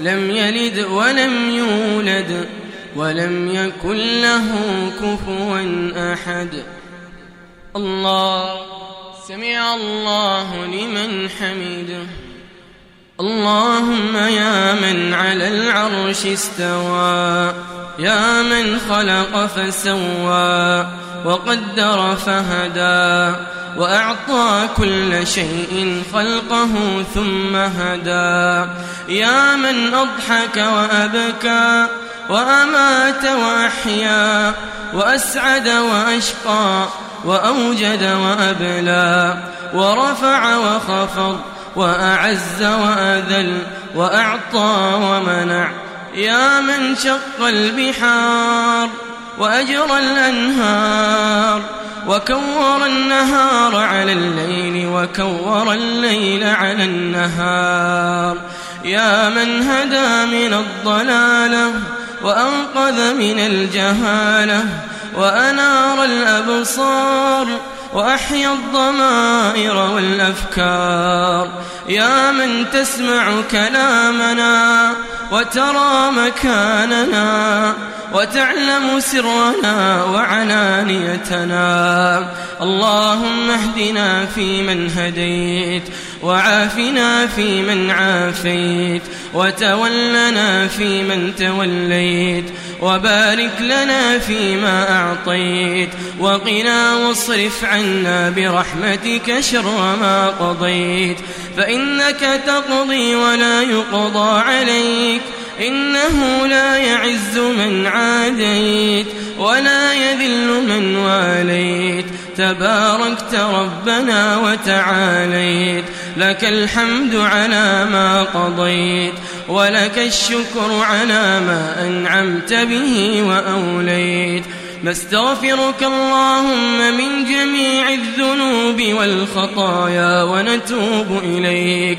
لم يلد ولم يولد ولم يكن له كفوا أحد. الله سمع الله لمن حمده. اللهم يا من على العرش استوى يا من خلق فسوى وقدر فهدى. وأعطى كل شيء خلقه ثم هدى. يا من أضحك وأبكى وأمات وأحيا وأسعد وأشقى وأوجد وأبلى ورفع وخفض وأعز وأذل وأعطى ومنع. يا من شق البحار وأجرى الأنهار وكور النهار على الليل وكور الليل على النهار. يا من هدى من الضلالة وأنقذ من الجهالة وأنار الأبصار وأحيا الضمائر والأفكار. يا من تسمع كلامنا وترى مكاننا وتعلم سرنا وعلانيتنا. اللهم اهدنا فيمن هديت وعافنا فيمن عافيت وتولنا فيمن توليت وبارك لنا فيما أعطيت وقنا واصرف عنا برحمتك شر ما قضيت فإنك تقضي ولا يقضى عليك إنه لا يعز من عاديت ولا يذل من واليت. تباركت ربنا وتعاليت. لك الحمد على ما قضيت. ولك الشكر على ما أنعمت به وأوليت. نستغفرك اللهم من جميع الذنوب والخطايا ونتوب إليك.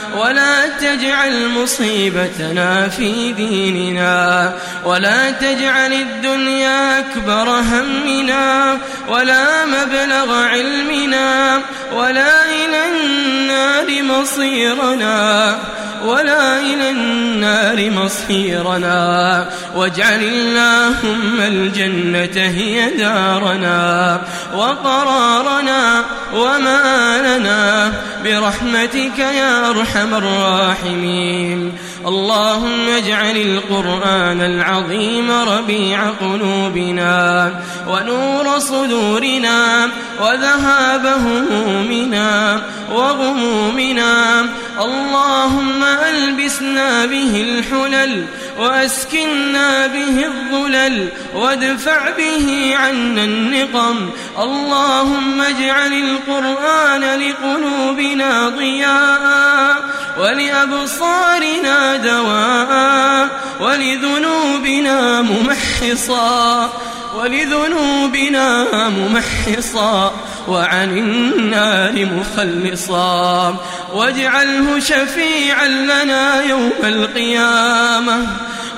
ولا تجعل مصيبتنا في ديننا ولا تجعل الدنيا أكبر همنا ولا مبلغ علمنا ولا إلى النار مصيرنا ولا إلى النار مصيرنا واجعل اللهم الجنة هي دارنا وقرارنا ومالنا برحمتك يا أرحم الراحمين اللهم اجعل القرآن العظيم ربيع قلوبنا ونور صدورنا وذهاب همومنا وغمومنا اللهم ألبسنا به الحلل وأسكنا به الظلل وادفع به عنا النقم. اللهم اجعل القرآن لقلوبنا ضياء ولأبصارنا دواء ولذنوبنا ممحصا ولذنوبنا ممحصا وعن النار مخلصا. واجعله شفيعا لنا يوم القيامة.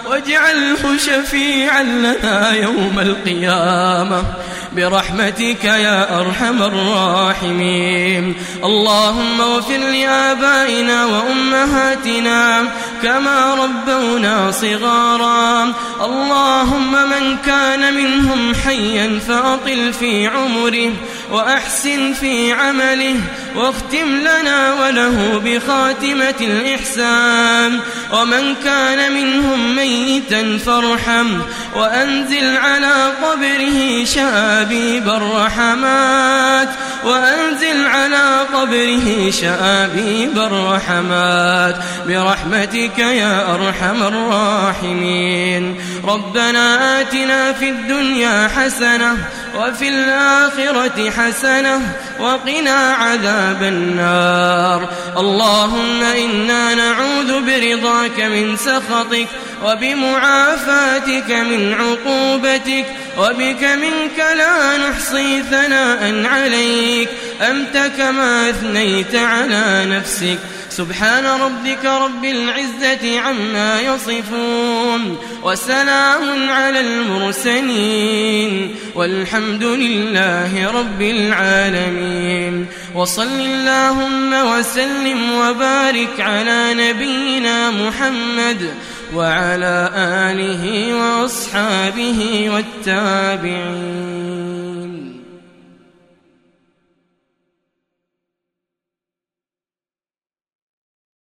واجعله شفيعا لنا يوم القيامة. برحمتك يا أرحم الراحمين. اللهم اغفر لآبائنا وأمهاتنا كما ربونا صغارا. اللهم من كان منهم حيا فأطل في عمره وأحسن في عمله واختم لنا وله بخاتمة الإحسان. ومن كان منهم ميتا فارحم وأنزل على قبره شآبيب الرحمات. وأنزل على قبره شآبيب الرحمات. برحمتك يا أرحم الراحمين. ربنا آتنا في الدنيا حسنة وفي الآخرة حسنة وقنا عذاب النار. اللهم إنا نعوذ برضاك من سخطك وبمعافاتك من عقوبتك وبك منك لا نحصي ثناء عليك. أنت كما أثنيت على نفسك. سبحان ربك رب العزة عما يصفون وسلام على المرسلين والحمد لله رب العالمين وصل اللهم وسلم وبارك على نبينا محمد وعلى آله وأصحابه والتابعين